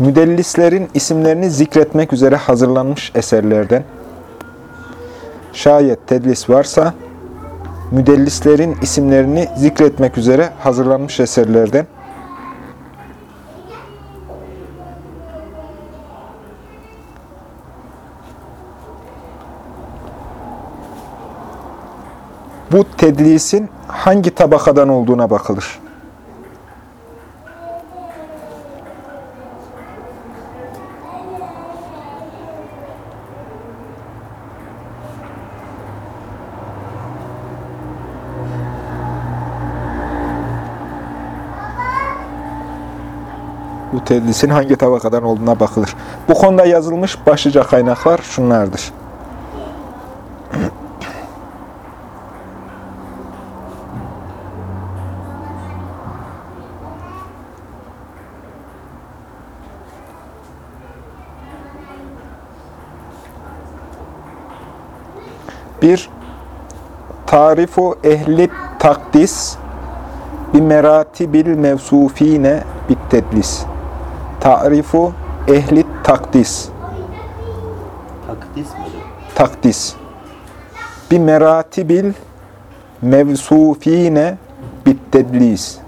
müdellislerin isimlerini zikretmek üzere hazırlanmış eserlerden şayet tedlis varsa müdellislerin isimlerini zikretmek üzere hazırlanmış eserlerden bu tedlisin hangi tabakadan olduğuna bakılır. Bu tedlisin hangi tabakadan olduğuna bakılır. Bu konuda yazılmış başlıca kaynaklar şunlardır. Bir, tarifu ehli takdis bi meratibil mevsufine bit tedlis. Tarifu ehli takdis, Takdis mi takdis. Bi meratibil mevsufine bit tedlis.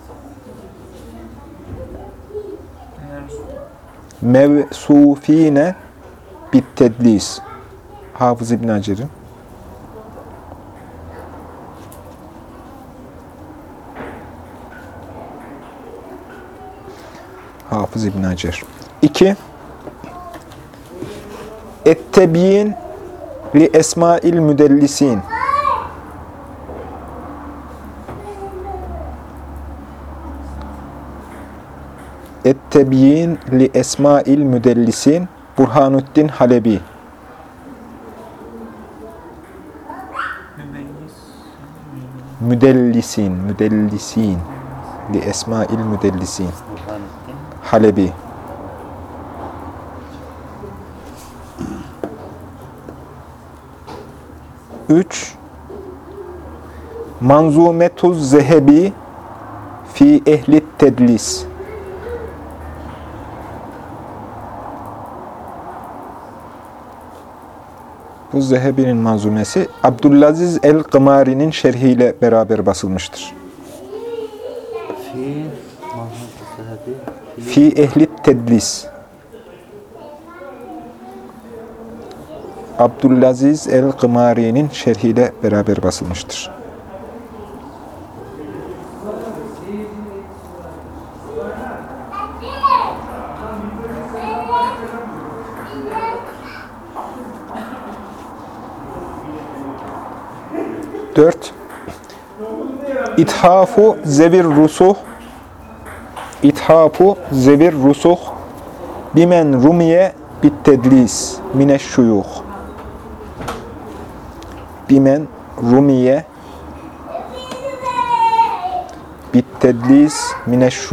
Mevsufine bit tedlis. Hafız İbn Hacer'in. Hafız İbn Hacer. 2. Ettebiyin li esmail müdellisin. Ettebiyin li esmail müdellisin Burhanuddin Halebi. Müdellisin, müdellisin li esmail müdellisin. Halebi. Üç, Manzumetuz Zehebi fi ehli tedlis. Bu Zehebi'nin manzumesi Abdülaziz el-Kımari'nin şerhiyle beraber basılmıştır. Fi ehli tedlis. Abdülaziz el-Kımari'nin şerhiyle beraber basılmıştır. Dört. İthafu zevir rusuh İthafu zevir rusuh bimen rumiye bit tedlis mineş. Bimen rumiye bit tedlis mineş.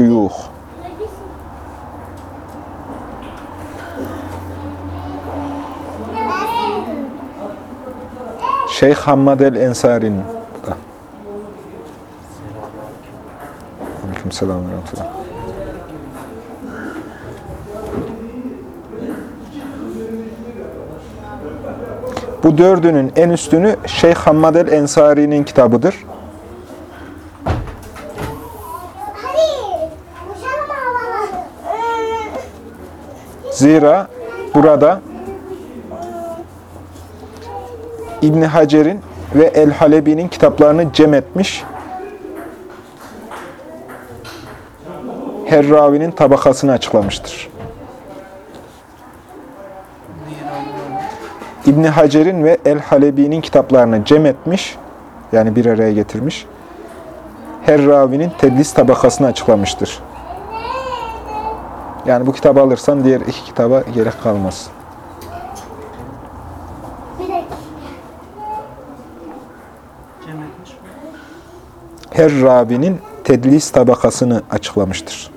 Şeyh Hammad el-Ensari'nin bu da. Aleykümselam ve rahmetullah. Bu dördünün en üstünü Şeyh Hammad el-Ensari'nin kitabıdır. Zira burada İbni Hacer'in ve El-Halebi'nin kitaplarını cem etmiş, her ravinin tabakasını açıklamıştır. İbni Hacer'in ve El-Halebi'nin kitaplarını cem etmiş, yani bir araya getirmiş. her ravinin tedlis tabakasını açıklamıştır. Yani bu kitabı alırsan diğer iki kitaba gerek kalmaz. Her ravinin tedlis tabakasını açıklamıştır.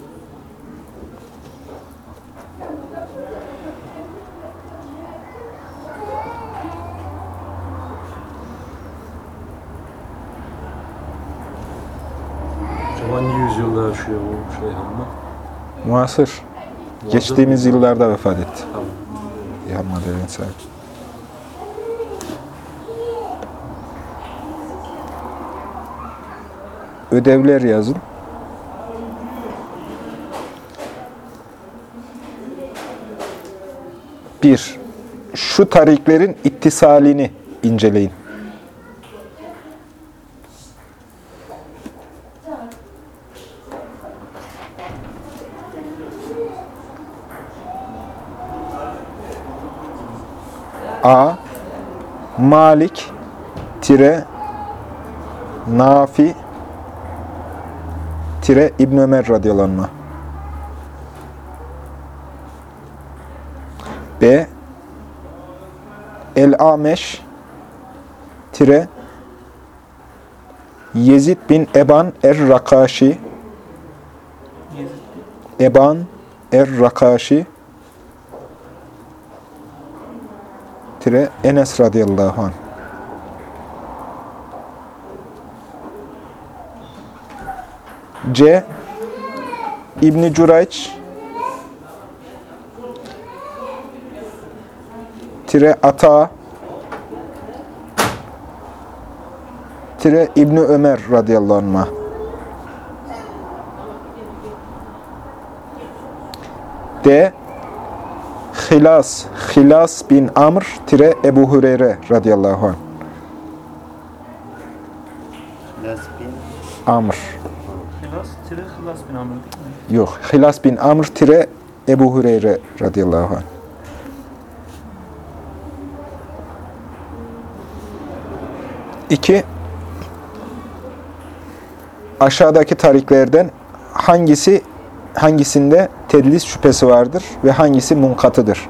Hocam hangi yüzyılda yaşıyor bu Şeyhan'la? Muasır. Geçtiğimiz yıllarda vefat etti. Tamam. Madevi'nin sahibi. Ödevler yazın. Bir, şu tariklerin ittisalini inceleyin. A. Malik tire Nafi tire İbn Ömer radıyallahu. B. El-Ameş tire Yezid bin Eban er-Rakaşi Eban er-Rakaşi tire Enes radıyallahu anh. C. İbni Curayç tire Ata tire İbni Ömer radıyallahu anh. D. Hilas, Hilas bin Amr tire Ebu Hureyre radıyallahu anh. Las bin Amr. Hılas, tire Hılas bin Amr değil mi? Yok. Hilas bin Amr tire Ebu Hureyre radıyallahu anh. İki, aşağıdaki tariklerden hangisi hangisinde tedlis şüphesi vardır ve hangisi munkatıdır?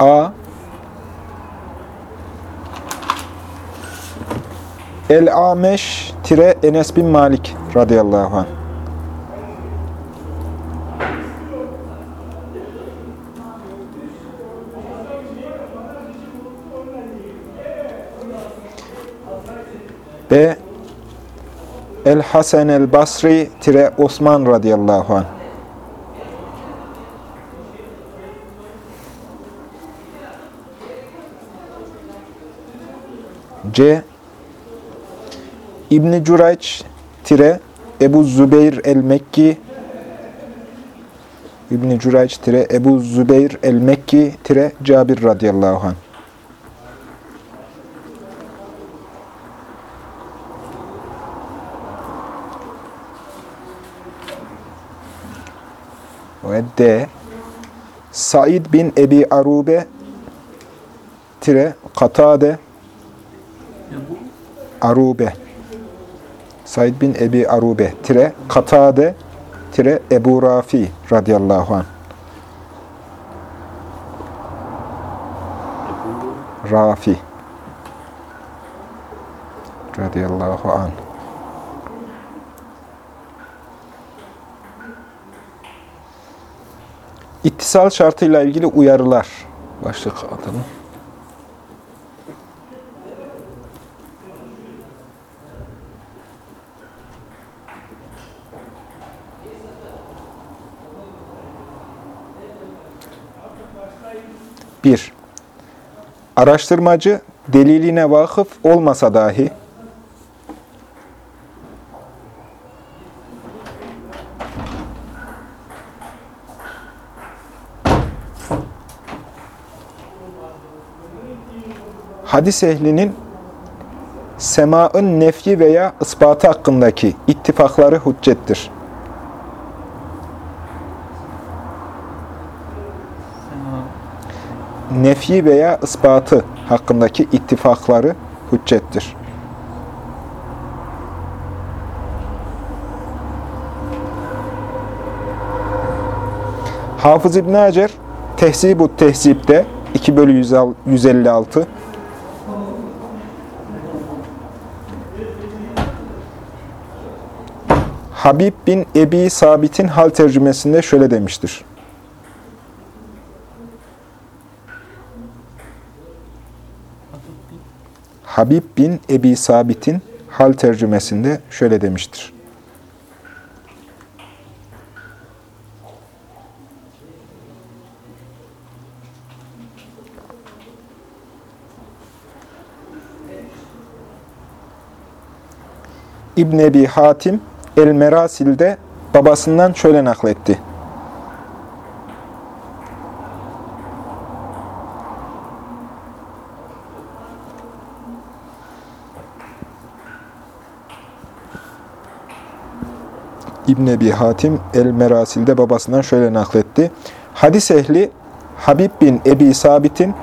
A. El-Ameş tire Enes bin Malik radıyallahu anh. B. El-Hasen el-Basri tire Osman radıyallahu anh. C. İbn Curayç tire Ebu Zübeyir el-Mekki İbn Curayç tire Ebu Zübeyir el-Mekki tire Cabir radıyallahu anh. Ve D. Said bin Ebi Arube tire Katade Arube. Said bin Ebi Arube, tire Katade, tire Ebu Rafi radıyallahu anh. Rafi radıyallahu anh. İttisal şartıyla ilgili uyarılar başlık adını. 1. Araştırmacı deliline vakıf olmasa dahi hadis ehlinin semaın nefyi veya ispatı hakkındaki ittifakları hüccettir. Nefyi veya ispatı hakkındaki ittifakları hüccettir. Hafız İbn Hacer Tehzib-u Tehzib'de 2 bölü 156 Habib bin Ebi Sabit'in hal tercümesinde şöyle demiştir. Habib bin Ebi Sabit'in hal tercümesinde şöyle demiştir. İbn Ebi Hatim El-Merasil'de babasından şöyle nakletti. İbn Ebi Hatim El-Merasil'de babasından şöyle nakletti. Hadis ehli Habib bin Ebi Sabit'in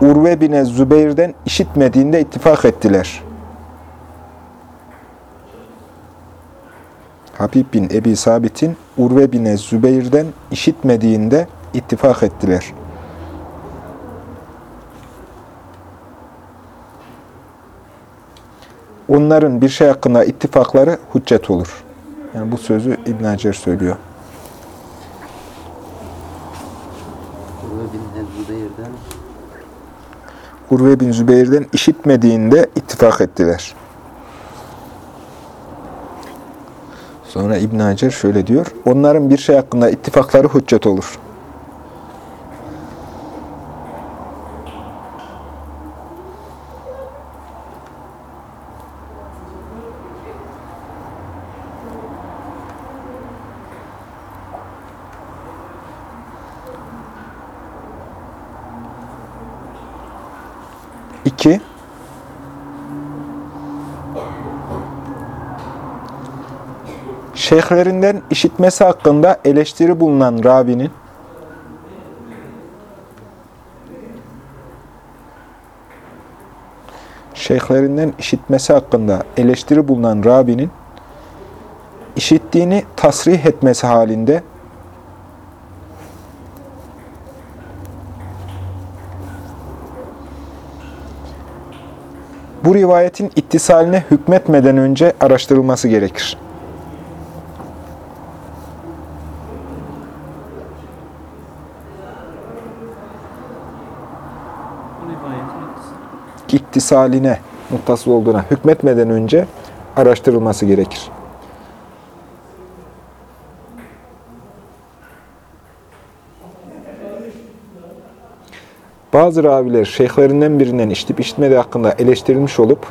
Urve bin Zübeyir'den işitmediğinde ittifak ettiler. Habib bin Ebi Sabit'in Urve bin Zübeyir'den işitmediğinde ittifak ettiler. Onların bir şey hakkında ittifakları hüccet olur. Yani bu sözü İbn Hacer söylüyor. Urve bin Zübeyir'den işitmediğinde ittifak ettiler. Sonra İbn Hacer şöyle diyor. Onların bir şey hakkında ittifakları hüccet olur. İki, şeyhlerinden işitmesi hakkında eleştiri bulunan Rabi'nin şeyhlerinden işitmesi hakkında eleştiri bulunan Rabi'nin işittiğini tasrih etmesi halinde rivayetin ittisaline hükmetmeden önce araştırılması gerekir. İktisaline muttasıl olduğuna hükmetmeden önce araştırılması gerekir. Bazı raviler şeyhlerinden birinden işitip işitmediği hakkında eleştirilmiş olup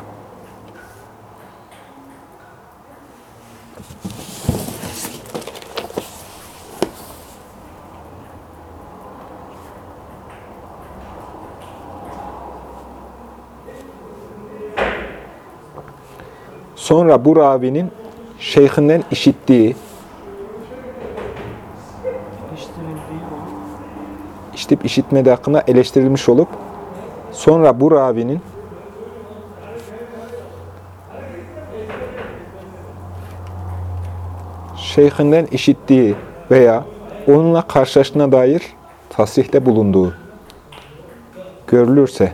sonra bu ravinin şeyhinden işittiği, İştirildiği o. işitip işitmediği hakkında eleştirilmiş olup sonra bu ravinin şeyhinden işittiği veya onunla karşılaştığına dair tasrihte bulunduğu görülürse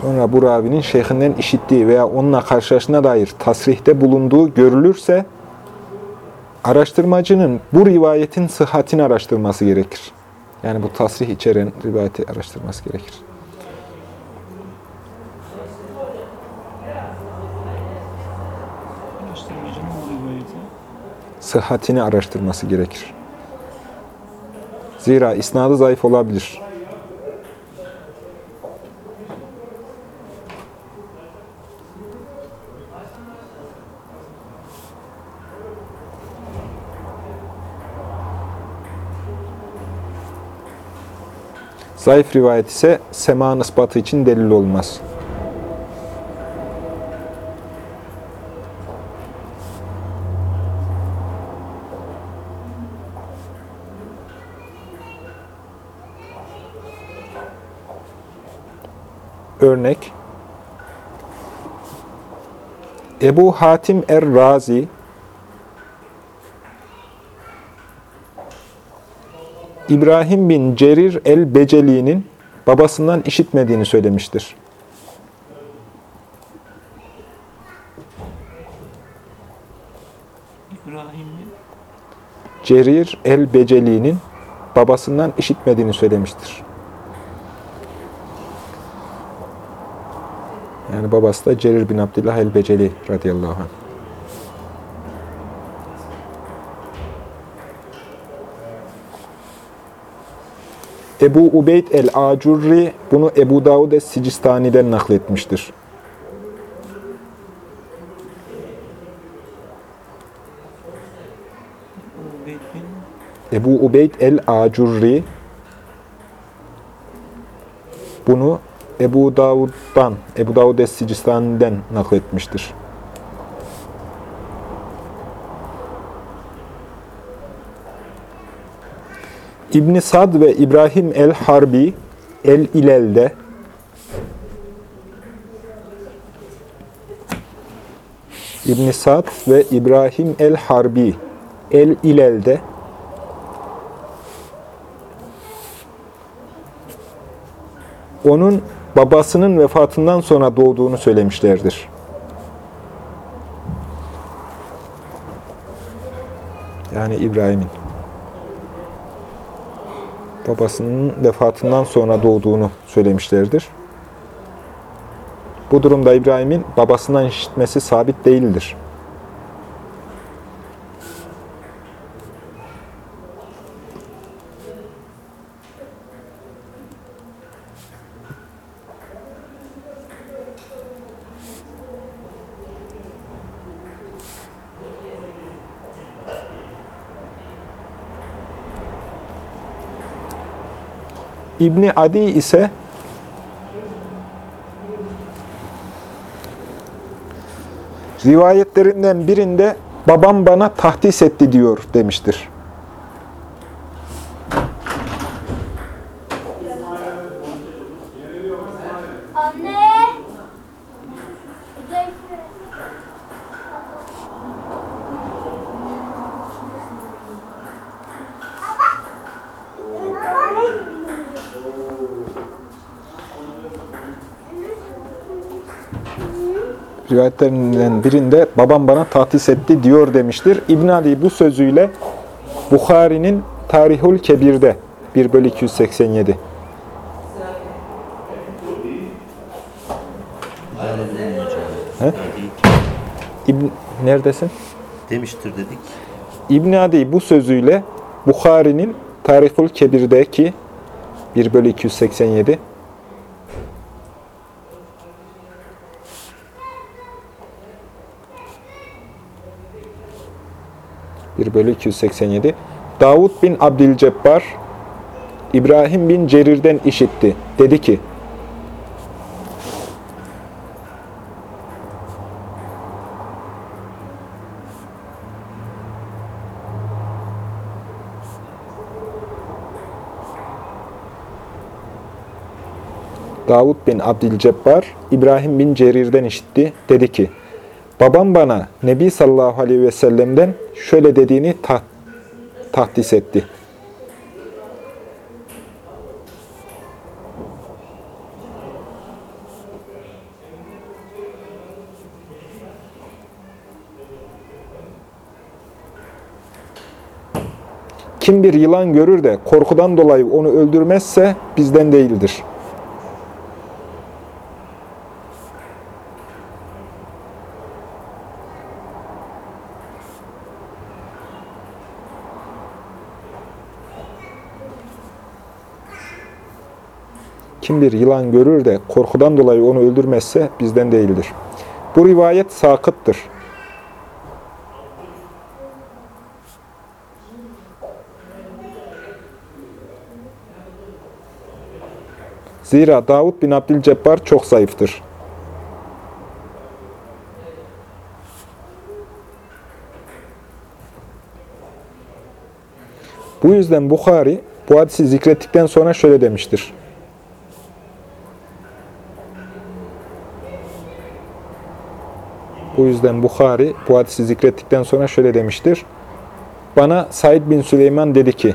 Sonra bu ravinin şeyhinden işittiği veya onunla karşılaştığına dair tasrihte bulunduğu görülürse araştırmacının bu rivayetin sıhhatini araştırması gerekir. Yani bu tasrih içeren rivayeti araştırması gerekir. Sıhhatini araştırması gerekir. Zira isnadı zayıf olabilir. Zayıf rivayet ise sema ispatı için delil olmaz. Örnek Ebu Hatim Er-Razi İbrahim bin Cerir el-Beceli'nin babasından işitmediğini söylemiştir. İbrahim'in Cerir el-Beceli'nin babasından işitmediğini söylemiştir. Yani babası da Cerir bin Abdullah el-Beceli radıyallahu anh. Ebu Ubeyd el-Acurri bunu Ebu Davud es-Sicistani'den nakletmiştir. Ebu Ubeyd el-Acurri bunu Ebu Davud'dan, Ebu Davud es-Sicistani'den nakletmiştir. İbn Sad ve İbrahim el-Harbi el-İlel'de İbn Sad ve İbrahim el-Harbi el-İlel'de onun babasının vefatından sonra doğduğunu söylemişlerdir. Yani İbrahim'in. Babasının vefatından sonra doğduğunu söylemişlerdir. Bu durumda İbrahim'in babasından işitmesi sabit değildir. İbni Adi ise rivayetlerinden birinde babam bana tahdis etti diyor demiştir. Rivayetlerinden birinde babam bana tahdis etti diyor demiştir. İbn Ali bu sözüyle Bukhari'nin Tarihul Kebir'de 1 bölü 287. He? İbn, neredesin? Demiştir dedik. İbn Adi bu sözüyle Bukhari'nin Tarihul Kebir'deki 1 bölü 287 1 bölü 287 Davud bin Abdülcebbar İbrahim bin Cerir'den işitti. Dedi ki Davud bin Abdülcebbar İbrahim bin Cerir'den işitti. Dedi ki, babam bana Nebi sallallahu aleyhi ve sellem'den şöyle dediğini tah tahdis etti. Kim bir yılan görür de korkudan dolayı onu öldürmezse bizden değildir. Kim bir yılan görür de korkudan dolayı onu öldürmezse bizden değildir. Bu rivayet sakıttır. Zira Davud bin Abdülcebbar çok zayıftır. Bu yüzden Bukhari bu hadisi zikrettikten sonra şöyle demiştir. Bu yüzden Bukhari bu hadisi zikrettikten sonra şöyle demiştir. Bana Said bin Süleyman dedi ki,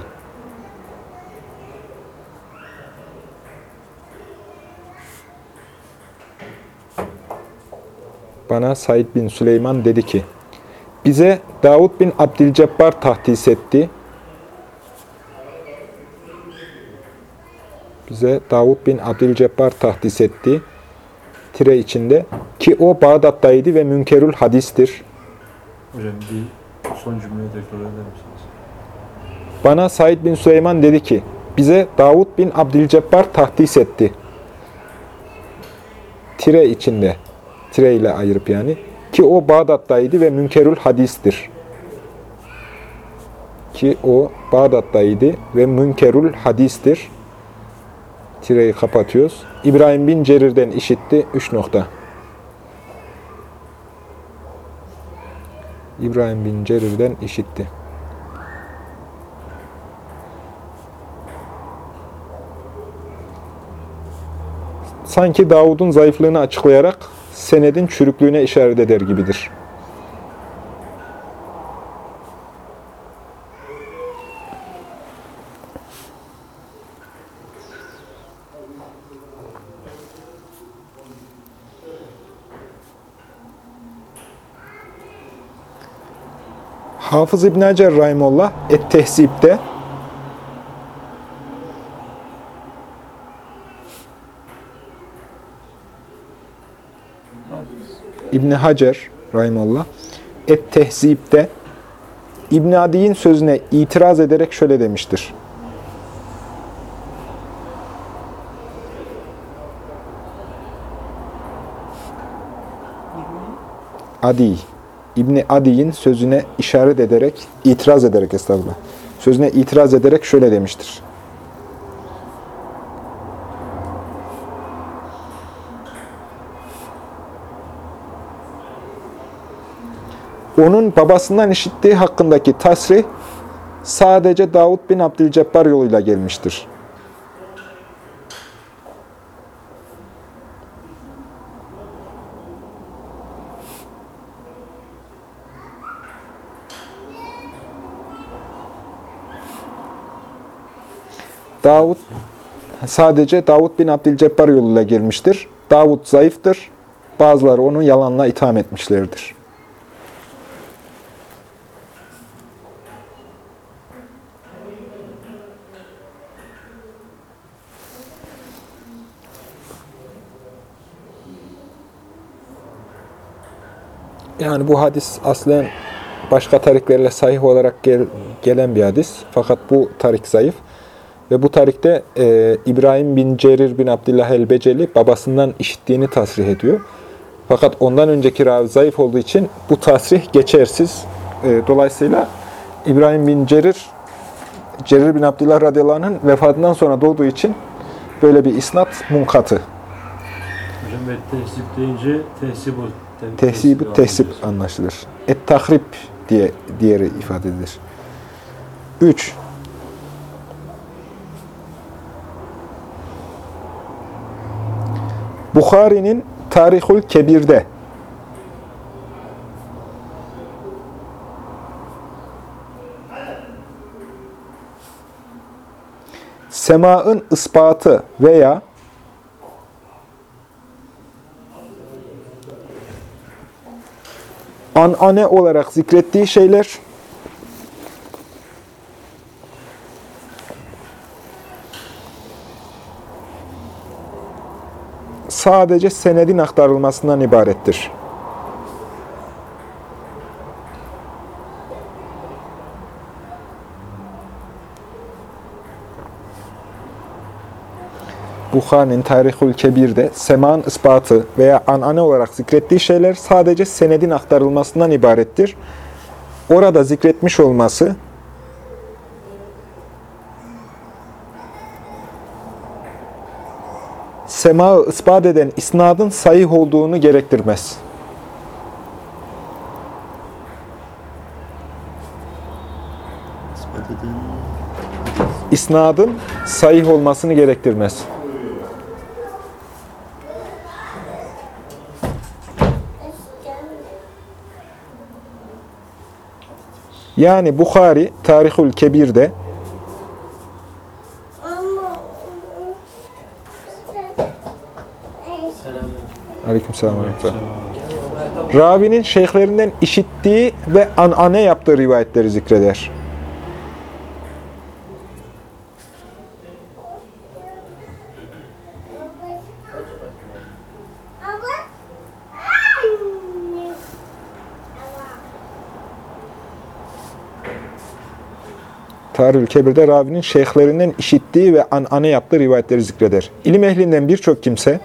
Bana Said bin Süleyman dedi ki, bize Davud bin Abdülcebbar tahdis etti. Bize Davud bin Abdülcebbar tahdis etti. Tire içinde ki o Bağdat'taydı ve münkerül hadistir. Hocam bir son cümleyi tekrar eder misiniz? Bana Said bin Süleyman dedi ki, bize Davud bin Abdülcebbar tahdis etti. Tire içinde, tire ile ayırıp yani. Ki o Bağdat'taydı ve münkerül hadistir. Ki o Bağdat'taydı ve münkerül hadistir. Tireyi kapatıyoruz. İbrahim bin Cerir'den işitti. 3 nokta. İbrahim bin Cerir'den işitti. sanki Davud'un zayıflığını açıklayarak senedin çürüklüğüne işaret eder gibidir. Hafız İbn Hacer Rahimullah Et-Tehzib'de İbni Hacer Rahimullah Et-Tehzib'de İbn Adi'nin sözüne itiraz ederek şöyle demiştir. Adi, İbni Adi'nin sözüne işaret ederek, itiraz ederek estağfurullah, sözüne itiraz ederek şöyle demiştir. onun babasından işittiği hakkındaki tasrih sadece Davud bin Abdülcebbar yoluyla gelmiştir. Davud sadece Davud bin Abdülcebbar yoluyla gelmiştir. Davud zayıftır. Bazıları onu yalanla itham etmişlerdir. Yani bu hadis aslen başka tariklerle sahih olarak gel, gelen bir hadis. Fakat bu tarik zayıf. Ve bu tarikte e, İbrahim bin Cerir bin Abdullah el-Beceli babasından işittiğini tasrih ediyor. Fakat ondan önceki ravi zayıf olduğu için bu tasrih geçersiz. E, dolayısıyla İbrahim bin Cerir, Cerir bin Abdullah radıyallahu anh'ın vefatından sonra doğduğu için böyle bir isnat munkatı. Hocam ve tehsip deyince tehsip o. Tehsib-i tehsip anlaşılır. Et-tahrip diye diğeri ifade edilir. 3. Bukhari'nin Tarihul Kebir'de. Semaın ispatı veya anane olarak zikrettiği şeyler sadece senedin aktarılmasından ibarettir. Bukhari'nin Tarihül Kebir'de seman ispatı veya anane olarak zikrettiği şeyler sadece senedin aktarılmasından ibarettir. Orada zikretmiş olması semaı ispat eden isnadın sahih olduğunu gerektirmez. İsnadın sahih olmasını gerektirmez. Yani Bukhari Tarihül Kebir'de Aleykümselam rahmetullah. Ravinin şeyhlerinden işittiği ve anane yaptığı rivayetleri zikreder. Tarih-ül Kebir'de ravinin şeyhlerinden işittiği ve anane yaptığı rivayetleri zikreder. İlim ehlinden birçok kimse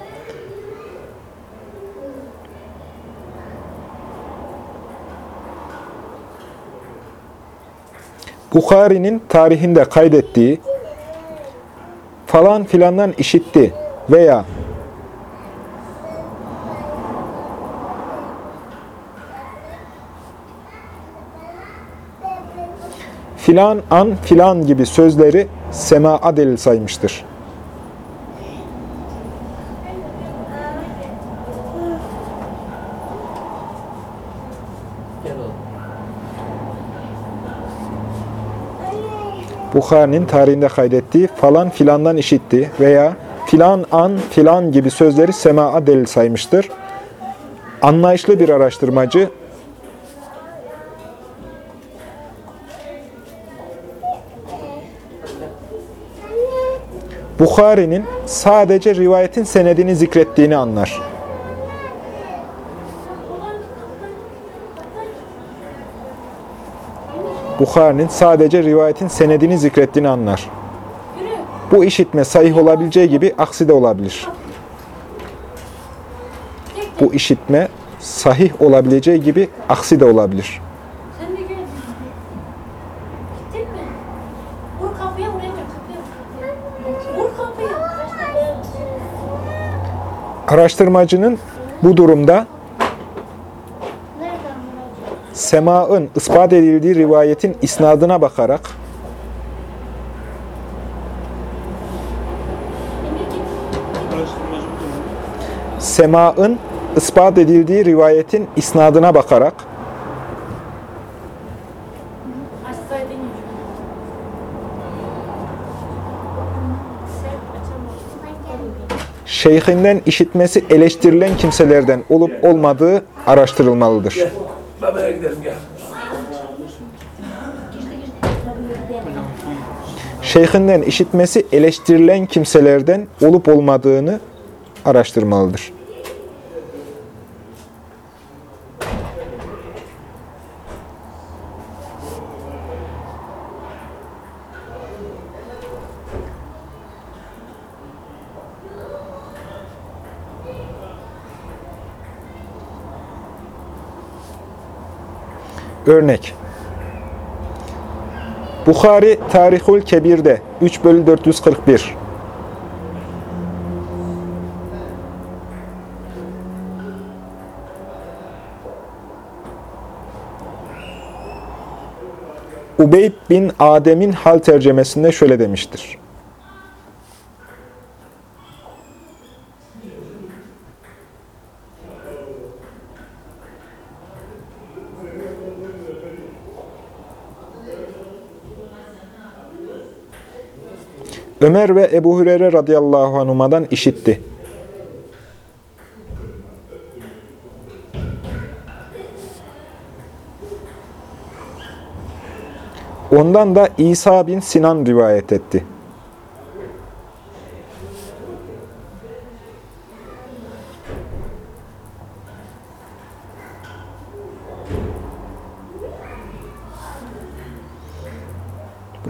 Bukhari'nin tarihinde kaydettiği falan filandan işitti veya filan an filan gibi sözleri sema'a delil saymıştır. Bukhari'nin tarihinde kaydettiği falan filandan işitti veya filan an filan gibi sözleri sema'a delil saymıştır. Anlayışlı bir araştırmacı Bukhari'nin sadece rivayetin senedini zikrettiğini anlar. Bukhari'nin sadece rivayetin senedini zikrettiğini anlar. Bu işitme sahih olabileceği gibi aksi de olabilir. Bu işitme sahih olabileceği gibi aksi de olabilir. Sen de gel. Sema'ın ispat edildiği rivayetin isnadına bakarak sema'ın ispat edildiği rivayetin isnadına bakarak şeyhinden işitmesi eleştirilen kimselerden olup olmadığı araştırılmalıdır. Babaya gidelim gel. Şeyhinden işitmesi eleştirilen kimselerden olup olmadığını araştırmalıdır. Örnek. Bukhari Tarihul Kebir'de 3 bölü 441. Ubeyd bin Adem'in hal tercemesinde şöyle demiştir. Ömer ve Ebu Hureyre radıyallahu anhuma'dan işitti. Ondan da İsa bin Sinan rivayet etti.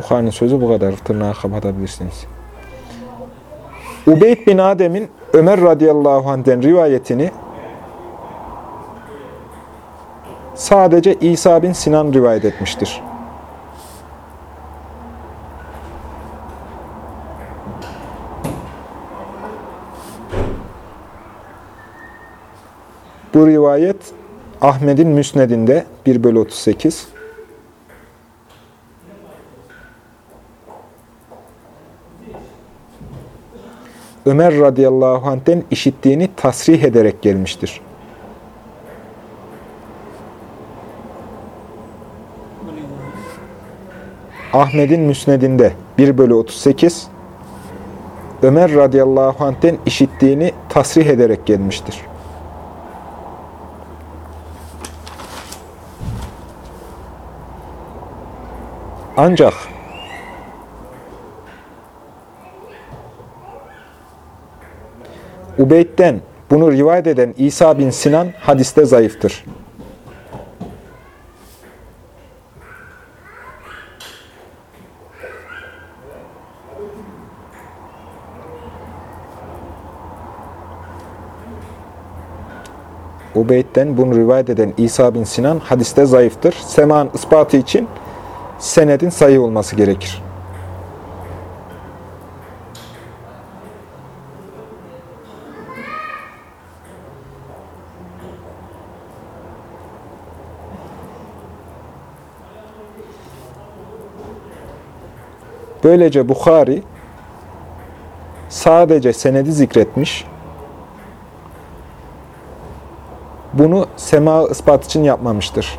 Bukhari'nin sözü bu kadar. Tırnağı kapatabilirsiniz. Ubeyd bin Adem'in Ömer radıyallahu anh'den rivayetini sadece İsa bin Sinan rivayet etmiştir. Bu rivayet Ahmet'in Müsned'inde 1 bölü 38. Ömer radıyallahu anh'ten işittiğini tasrih ederek gelmiştir. Ahmet'in Müsned'inde 1 bölü 38 Ömer radıyallahu anh'ten işittiğini tasrih ederek gelmiştir. Ancak Ubeyd'den bunu rivayet eden İsa bin Sinan hadiste zayıftır. Ubeyd'den bunu rivayet eden İsa bin Sinan hadiste zayıftır. Seman ispatı için senedin sayı olması gerekir. Böylece Bukhari sadece senedi zikretmiş, bunu sema ispat için yapmamıştır.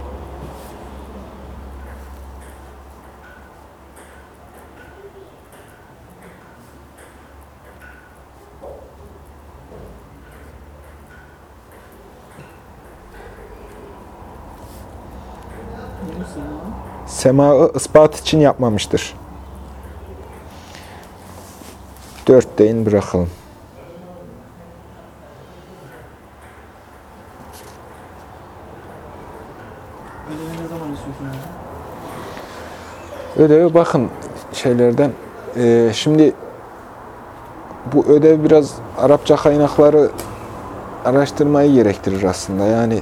Semaı ispat için yapmamıştır. Dört deyin bırakalım. Ödevi bakın şeylerden. Ee, şimdi bu ödev biraz Arapça kaynakları araştırmayı gerektirir aslında. Yani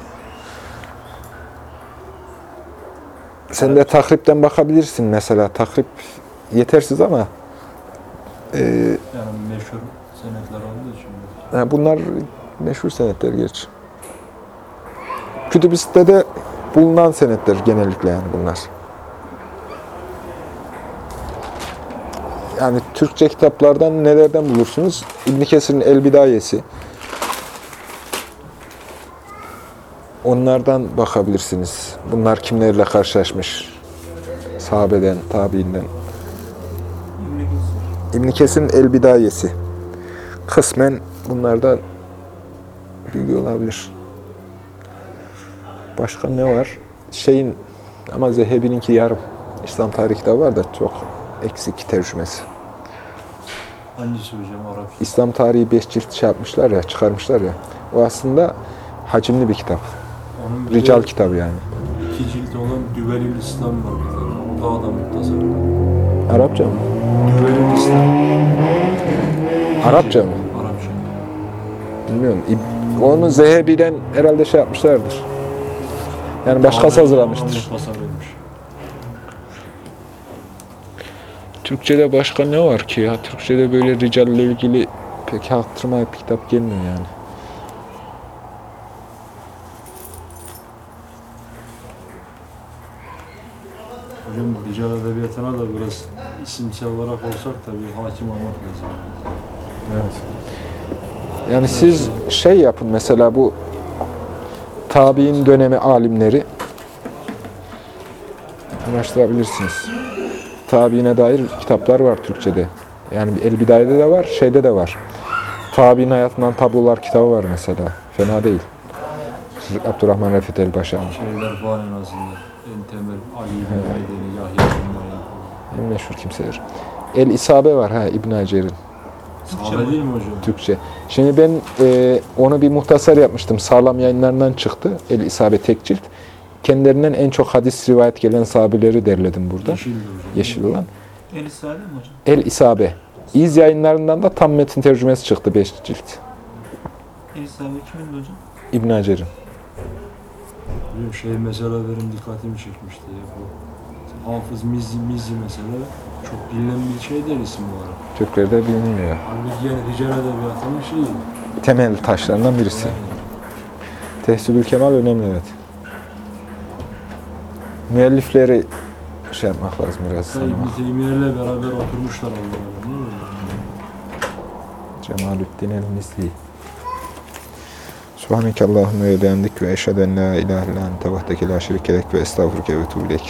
sen de takripten bakabilirsin mesela. Takrip yetersiz ama e, Yani meşhur senetler olduğu için. Ha, bunlar meşhur senetler gerçi. Kütüb-i Sitte'de bulunan senetler genellikle yani bunlar. Yani Türkçe kitaplardan nelerden bulursunuz? İbn Kesir'in El Bidayesi. Onlardan bakabilirsiniz. Bunlar kimlerle karşılaşmış? Sahabeden, tabiinden. İbn Kesir. İbn Kesir'in El Bidayesi. Kısmen bunlardan bilgi olabilir. Başka ne var? Şeyin ama Zehebi'ninki yarım. İslam tarihi kitabı var da çok eksik tercümesi. Hangisi hocam Arapça? İslam tarihi beş cilt şey yapmışlar ya, çıkarmışlar ya. O aslında hacimli bir kitap. Onun bir Rical kitabı yani. iki cilt olan Düvelül İslam var. Daha da muhtasar. Arapça mı? İslam. Arapça mı? Arapça. Bilmiyorum. İb- Onu Zehebi'den herhalde şey yapmışlardır. Yani başkası hazırlamıştır. Edilmiş. Türkçe'de başka ne var ki ya? Türkçe'de böyle Rical ile ilgili pek haktırma bir kitap gelmiyor yani. Rical Edebiyatı'na da biraz isimsel olarak olsak tabii hakim olmak lazım. Evet. Yani siz şey yapın mesela bu tabi'in dönemi alimleri araştırabilirsiniz. Tabiine dair kitaplar var Türkçe'de. Yani El Bidaye'de de var, şeyde de var. Tabi'in hayatından tablolar kitabı var mesela. Fena değil. Abdurrahman Refet Elbaşı'nın. Şeyler falan en azından. En temel Ali bin Medeni, Yahya bin Ma'in. En meşhur kimseler. El İsabe var ha İbn Hacer'in. Sahabe değil mi hocam? Türkçe. Şimdi ben e, onu bir muhtasar yapmıştım. Sağlam yayınlarından çıktı. El İsabe tek cilt. Kendilerinden en çok hadis rivayet gelen sahabeleri derledim burada. Hocam. Yeşil olan. El İsa'da mı hocam? El İsabe. İz yayınlarından da tam metin tercümesi çıktı 5 cilt. Enis abi kimin hocam? İbn Hacer'in. Benim şey mesela benim dikkatimi çekmişti ya bu. Hafız Mizzi Mizzi mesela çok bilinen bir şey değil isim olarak. Türklerde bilinmiyor. Halbuki yani Rical Edebiyatı'nın şeyi. Temel taşlarından birisi. Tehsibül Kemal önemli evet. Müellifleri şey yapmak lazım biraz. Hatta İbn Teymiye'yle beraber oturmuşlar mi? Cemalüddin el-Misli. Subhaneke Allahümme ve bihamdik ve eşheden la ilahe illa ente vahdeke la ve estağfurke ve.